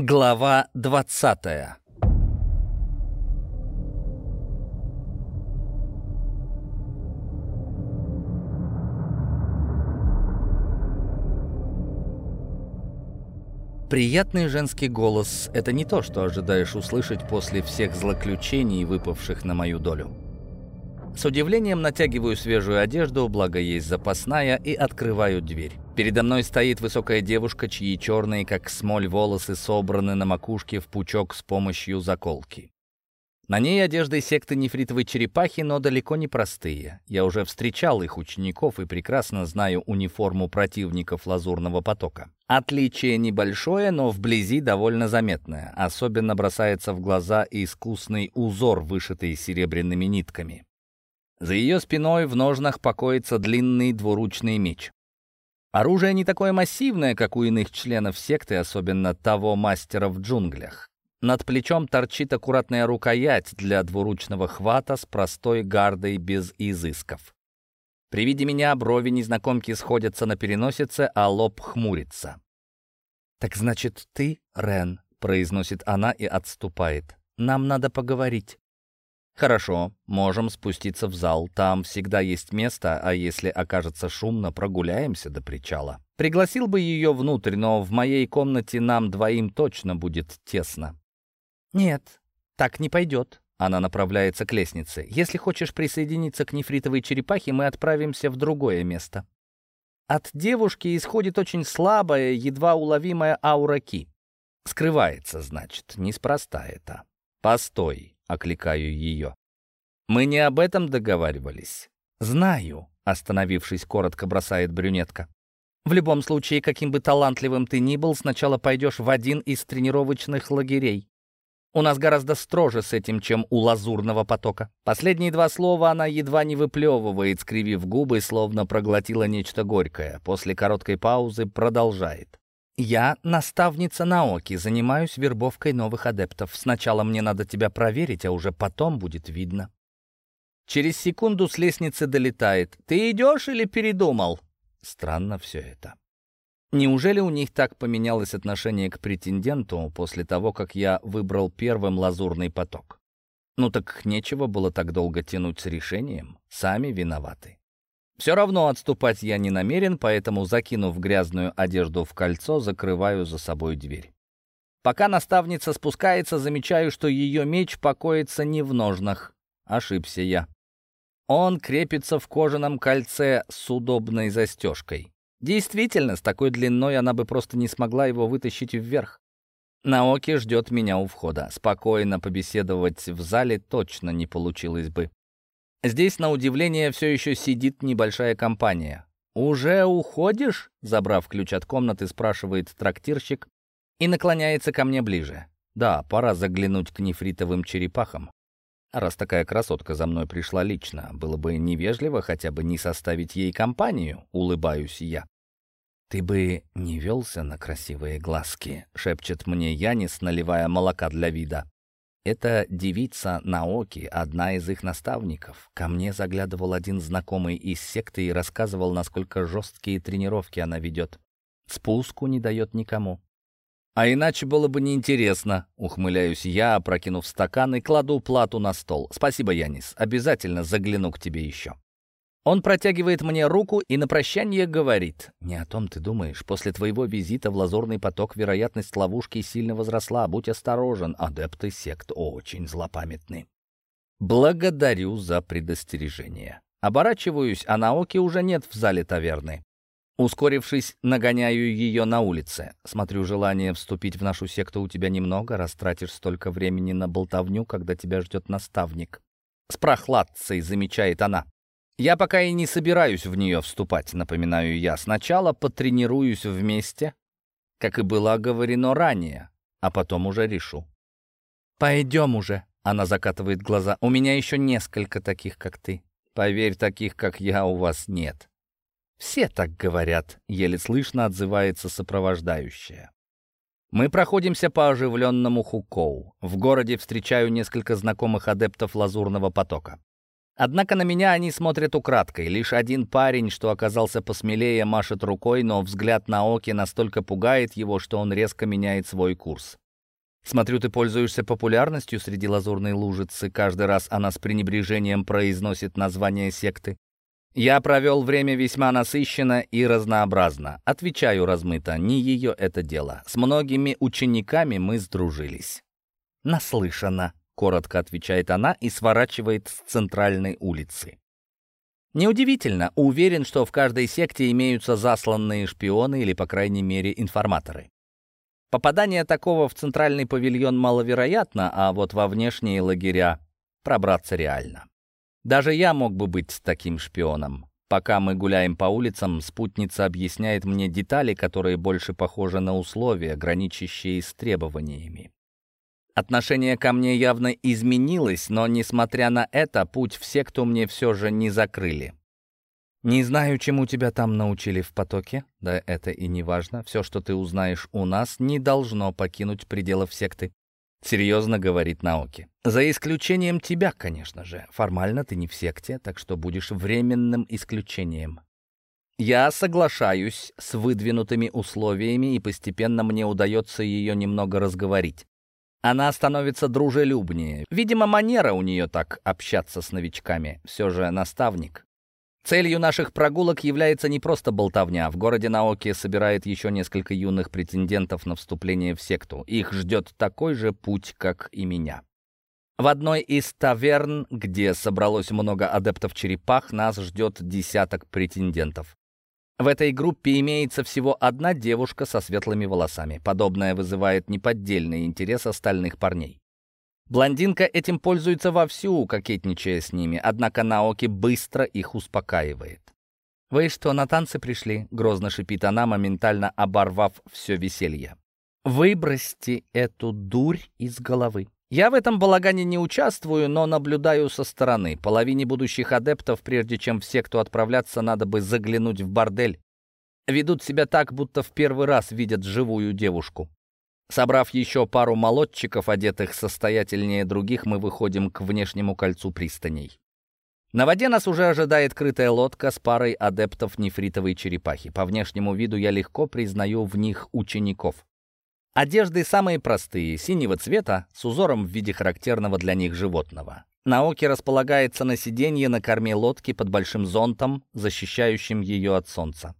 Глава двадцатая Приятный женский голос — это не то, что ожидаешь услышать после всех злоключений, выпавших на мою долю. С удивлением натягиваю свежую одежду, благо есть запасная, и открываю дверь. Передо мной стоит высокая девушка, чьи черные, как смоль, волосы собраны на макушке в пучок с помощью заколки. На ней одежды секты нефритовой черепахи, но далеко не простые. Я уже встречал их учеников и прекрасно знаю униформу противников лазурного потока. Отличие небольшое, но вблизи довольно заметное. Особенно бросается в глаза искусный узор, вышитый серебряными нитками. За ее спиной в ножнах покоится длинный двуручный меч. Оружие не такое массивное, как у иных членов секты, особенно того мастера в джунглях. Над плечом торчит аккуратная рукоять для двуручного хвата с простой гардой без изысков. При виде меня брови незнакомки сходятся на переносице, а лоб хмурится. «Так значит, ты, Рен?» — произносит она и отступает. «Нам надо поговорить». «Хорошо, можем спуститься в зал. Там всегда есть место, а если окажется шумно, прогуляемся до причала». Пригласил бы ее внутрь, но в моей комнате нам двоим точно будет тесно. «Нет, так не пойдет». Она направляется к лестнице. «Если хочешь присоединиться к нефритовой черепахе, мы отправимся в другое место». От девушки исходит очень слабая, едва уловимая аура ки. Скрывается, значит, неспроста это. «Постой», — окликаю ее. «Мы не об этом договаривались». «Знаю», — остановившись, коротко бросает брюнетка. «В любом случае, каким бы талантливым ты ни был, сначала пойдешь в один из тренировочных лагерей. У нас гораздо строже с этим, чем у лазурного потока. Последние два слова она едва не выплевывает, скривив губы, словно проглотила нечто горькое. После короткой паузы продолжает. «Я наставница Наоки, занимаюсь вербовкой новых адептов. Сначала мне надо тебя проверить, а уже потом будет видно». Через секунду с лестницы долетает. «Ты идешь или передумал?» Странно все это. Неужели у них так поменялось отношение к претенденту после того, как я выбрал первым лазурный поток? Ну так нечего было так долго тянуть с решением. Сами виноваты. Все равно отступать я не намерен, поэтому, закинув грязную одежду в кольцо, закрываю за собой дверь. Пока наставница спускается, замечаю, что ее меч покоится не в ножнах. Ошибся я. Он крепится в кожаном кольце с удобной застежкой. Действительно, с такой длиной она бы просто не смогла его вытащить вверх. Наоки ждет меня у входа. Спокойно побеседовать в зале точно не получилось бы. Здесь, на удивление, все еще сидит небольшая компания. «Уже уходишь?» — забрав ключ от комнаты, спрашивает трактирщик и наклоняется ко мне ближе. «Да, пора заглянуть к нефритовым черепахам. Раз такая красотка за мной пришла лично, было бы невежливо хотя бы не составить ей компанию, улыбаюсь я. «Ты бы не велся на красивые глазки», — шепчет мне Янис, наливая молока для вида. Это девица Наоки, одна из их наставников. Ко мне заглядывал один знакомый из секты и рассказывал, насколько жесткие тренировки она ведет. Спуску не дает никому. А иначе было бы неинтересно, ухмыляюсь я, опрокинув стакан и кладу плату на стол. Спасибо, Янис, обязательно загляну к тебе еще. Он протягивает мне руку и на прощание говорит. «Не о том ты думаешь. После твоего визита в лазурный поток вероятность ловушки сильно возросла. Будь осторожен, адепты сект очень злопамятны». Благодарю за предостережение. Оборачиваюсь, а Наоки уже нет в зале таверны. Ускорившись, нагоняю ее на улице. Смотрю, желание вступить в нашу секту у тебя немного, растратишь столько времени на болтовню, когда тебя ждет наставник. С прохладцей замечает она. Я пока и не собираюсь в нее вступать, напоминаю я. Сначала потренируюсь вместе, как и было оговорено ранее, а потом уже решу. «Пойдем уже», — она закатывает глаза. «У меня еще несколько таких, как ты. Поверь, таких, как я, у вас нет». «Все так говорят», — еле слышно отзывается сопровождающая. Мы проходимся по оживленному Хукоу. В городе встречаю несколько знакомых адептов лазурного потока. Однако на меня они смотрят украдкой. Лишь один парень, что оказался посмелее, машет рукой, но взгляд на Оки настолько пугает его, что он резко меняет свой курс. Смотрю, ты пользуешься популярностью среди лазурной лужицы. Каждый раз она с пренебрежением произносит название секты. Я провел время весьма насыщенно и разнообразно. Отвечаю размыто, не ее это дело. С многими учениками мы сдружились. «Наслышана», — коротко отвечает она и сворачивает с центральной улицы. Неудивительно, уверен, что в каждой секте имеются засланные шпионы или, по крайней мере, информаторы. Попадание такого в центральный павильон маловероятно, а вот во внешние лагеря пробраться реально. Даже я мог бы быть таким шпионом. Пока мы гуляем по улицам, спутница объясняет мне детали, которые больше похожи на условия, граничащие с требованиями. Отношение ко мне явно изменилось, но, несмотря на это, путь в секту мне все же не закрыли. Не знаю, чему тебя там научили в потоке. Да это и не важно. Все, что ты узнаешь у нас, не должно покинуть пределов секты. Серьезно говорит Наоки. За исключением тебя, конечно же. Формально ты не в секте, так что будешь временным исключением. Я соглашаюсь с выдвинутыми условиями, и постепенно мне удается ее немного разговорить. Она становится дружелюбнее. Видимо, манера у нее так общаться с новичками. Все же наставник. Целью наших прогулок является не просто болтовня. В городе Наоки собирает еще несколько юных претендентов на вступление в секту. Их ждет такой же путь, как и меня. В одной из таверн, где собралось много адептов черепах, нас ждет десяток претендентов. В этой группе имеется всего одна девушка со светлыми волосами. Подобное вызывает неподдельный интерес остальных парней. Блондинка этим пользуется вовсю, кокетничая с ними, однако Наоки быстро их успокаивает. «Вы что, на танцы пришли?» — грозно шипит она, моментально оборвав все веселье. «Выбросьте эту дурь из головы. Я в этом балагане не участвую, но наблюдаю со стороны. Половине будущих адептов, прежде чем в секту отправляться, надо бы заглянуть в бордель. Ведут себя так, будто в первый раз видят живую девушку. Собрав еще пару молодчиков, одетых состоятельнее других, мы выходим к внешнему кольцу пристаней. На воде нас уже ожидает крытая лодка с парой адептов нефритовой черепахи. По внешнему виду я легко признаю в них учеников. Одежды самые простые, синего цвета, с узором в виде характерного для них животного. Наоки располагается на сиденье на корме лодки под большим зонтом, защищающим ее от солнца.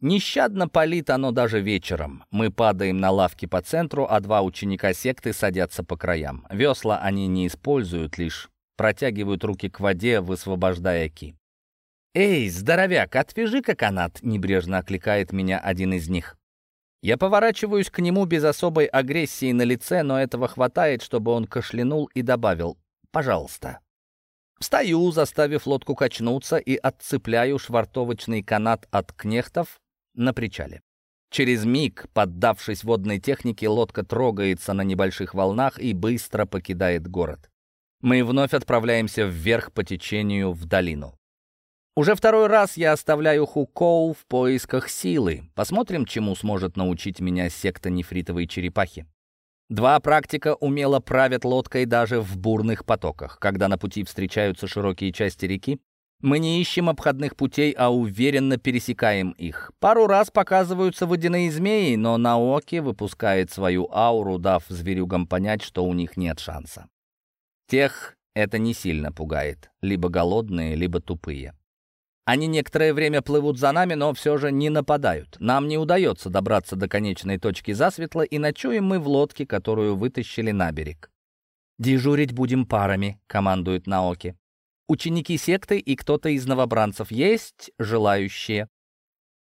Нещадно палит оно даже вечером. Мы падаем на лавки по центру, а два ученика секты садятся по краям. Весла они не используют, лишь протягивают руки к воде, высвобождая ки. «Эй, здоровяк, отвяжи-ка канат!» — небрежно окликает меня один из них. Я поворачиваюсь к нему без особой агрессии на лице, но этого хватает, чтобы он кашлянул и добавил «пожалуйста». Встаю, заставив лодку качнуться, и отцепляю швартовочный канат от кнехтов, на причале. Через миг, поддавшись водной технике, лодка трогается на небольших волнах и быстро покидает город. Мы вновь отправляемся вверх по течению в долину. Уже второй раз я оставляю Хукоу в поисках силы. Посмотрим, чему сможет научить меня секта нефритовой черепахи. Два практика умело правят лодкой даже в бурных потоках. Когда на пути встречаются широкие части реки, мы не ищем обходных путей, а уверенно пересекаем их. Пару раз показываются водяные змеи, но Наоки выпускает свою ауру, дав зверюгам понять, что у них нет шанса. Тех это не сильно пугает. Либо голодные, либо тупые. Они некоторое время плывут за нами, но все же не нападают. Нам не удается добраться до конечной точки засветла, и ночуем мы в лодке, которую вытащили на берег. «Дежурить будем парами», — командует Наоки ученики секты и кто-то из новобранцев. Есть желающие.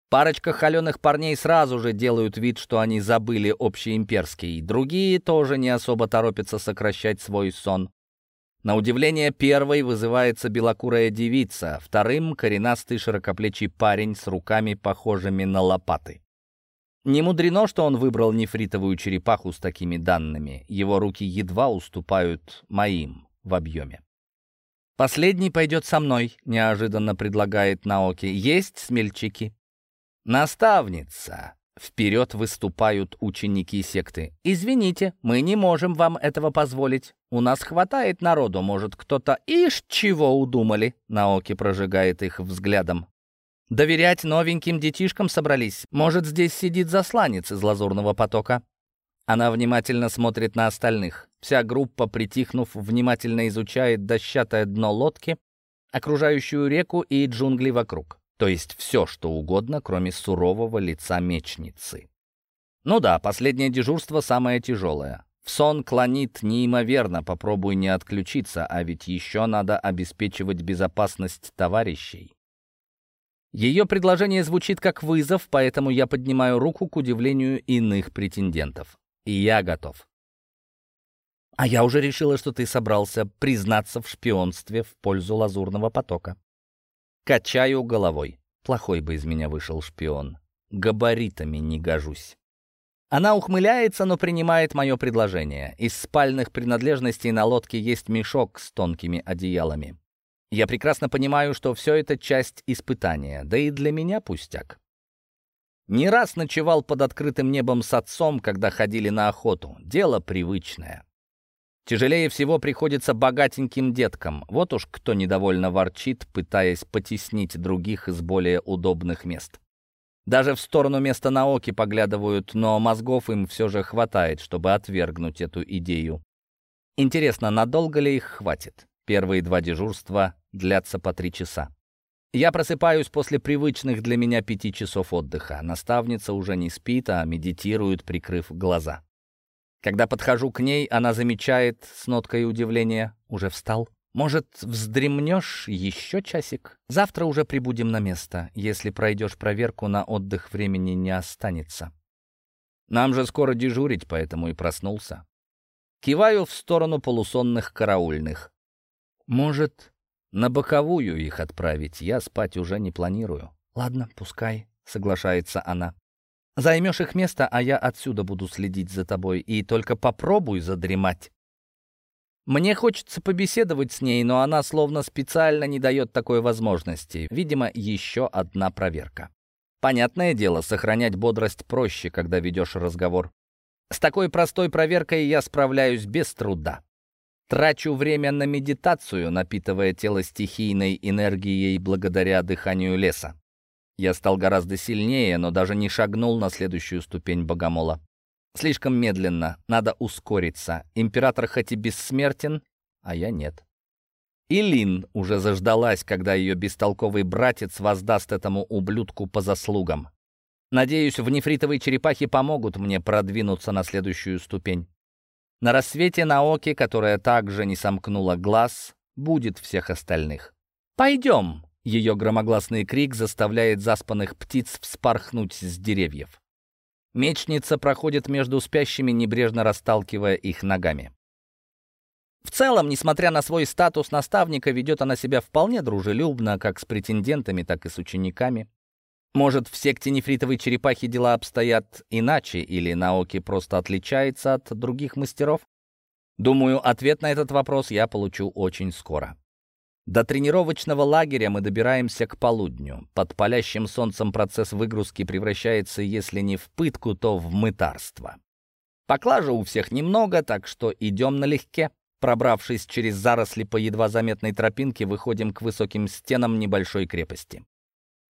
Парочка холеных парней сразу же делают вид, что они забыли общеимперский. Другие тоже не особо торопятся сокращать свой сон. На удивление, первой вызывается белокурая девица, вторым — коренастый широкоплечий парень с руками, похожими на лопаты. Не мудрено, что он выбрал нефритовую черепаху с такими данными. Его руки едва уступают моим в объеме. «Последний пойдет со мной», — неожиданно предлагает Наоки. «Есть смельчаки?» «Наставница!» — вперед выступают ученики секты. «Извините, мы не можем вам этого позволить. У нас хватает народу, может, кто-то ишь чего удумали?» Наоки прожигает их взглядом. «Доверять новеньким детишкам собрались. Может, здесь сидит засланец из лазурного потока?» Она внимательно смотрит на остальных. Вся группа, притихнув, внимательно изучает дощатое дно лодки, окружающую реку и джунгли вокруг. То есть все, что угодно, кроме сурового лица мечницы. Ну да, последнее дежурство самое тяжелое. В сон клонит неимоверно, попробуй не отключиться, а ведь еще надо обеспечивать безопасность товарищей. Ее предложение звучит как вызов, поэтому я поднимаю руку к удивлению иных претендентов. И я готов. А я уже решила, что ты собрался признаться в шпионстве в пользу лазурного потока. Качаю головой. Плохой бы из меня вышел шпион. Габаритами не гожусь. Она ухмыляется, но принимает мое предложение. Из спальных принадлежностей на лодке есть мешок с тонкими одеялами. Я прекрасно понимаю, что все это часть испытания, да и для меня пустяк. Не раз ночевал под открытым небом с отцом, когда ходили на охоту. Дело привычное. Тяжелее всего приходится богатеньким деткам. Вот уж кто недовольно ворчит, пытаясь потеснить других из более удобных мест. Даже в сторону места науки поглядывают, но мозгов им все же хватает, чтобы отвергнуть эту идею. Интересно, надолго ли их хватит? Первые два дежурства длятся по три часа. Я просыпаюсь после привычных для меня пяти часов отдыха. Наставница уже не спит, а медитирует, прикрыв глаза. Когда подхожу к ней, она замечает с ноткой удивления. «Уже встал? Может, вздремнешь еще часик? Завтра уже прибудем на место. Если пройдешь проверку, на отдых времени не останется. Нам же скоро дежурить, поэтому и проснулся. Киваю в сторону полусонных караульных. Может, на боковую их отправить? Я спать уже не планирую. Ладно, пускай, соглашается она. Займешь их место, а я отсюда буду следить за тобой, и только попробуй задремать. Мне хочется побеседовать с ней, но она словно специально не дает такой возможности. Видимо, еще одна проверка. Понятное дело, сохранять бодрость проще, когда ведешь разговор. С такой простой проверкой я справляюсь без труда. Трачу время на медитацию, напитывая тело стихийной энергией благодаря дыханию леса. Я стал гораздо сильнее, но даже не шагнул на следующую ступень богомола. Слишком медленно, надо ускориться. Император хоть и бессмертен, а я нет. И Лин уже заждалась, когда ее бестолковый братец воздаст этому ублюдку по заслугам. Надеюсь, в нефритовой черепахе помогут мне продвинуться на следующую ступень. На рассвете Наоки, которая также не сомкнула глаз, будет всех остальных. «Пойдем!» Ее громогласный крик заставляет заспанных птиц вспорхнуть с деревьев. Мечница проходит между спящими, небрежно расталкивая их ногами. В целом, несмотря на свой статус наставника, ведет она себя вполне дружелюбно, как с претендентами, так и с учениками. Может, в секте нефритовой черепахи дела обстоят иначе, или Наоки просто отличается от других мастеров? Думаю, ответ на этот вопрос я получу очень скоро. До тренировочного лагеря мы добираемся к полудню. Под палящим солнцем процесс выгрузки превращается, если не в пытку, то в мытарство. Поклажа у всех немного, так что идем налегке. Пробравшись через заросли по едва заметной тропинке, выходим к высоким стенам небольшой крепости.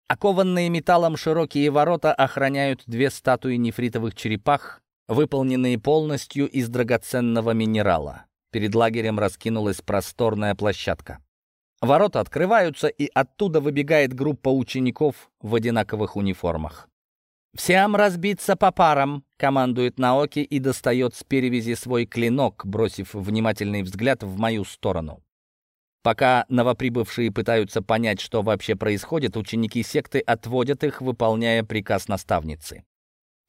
Окованные металлом широкие ворота охраняют две статуи нефритовых черепах, выполненные полностью из драгоценного минерала. Перед лагерем раскинулась просторная площадка. Ворота открываются, и оттуда выбегает группа учеников в одинаковых униформах. «Всем разбиться по парам!» — командует Наоки и достает с перевязи свой клинок, бросив внимательный взгляд в мою сторону. Пока новоприбывшие пытаются понять, что вообще происходит, ученики секты отводят их, выполняя приказ наставницы.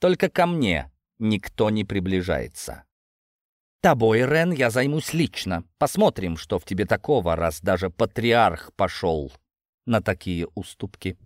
Только ко мне никто не приближается. Тобой, Рен, я займусь лично. Посмотрим, что в тебе такого, раз даже патриарх пошел на такие уступки.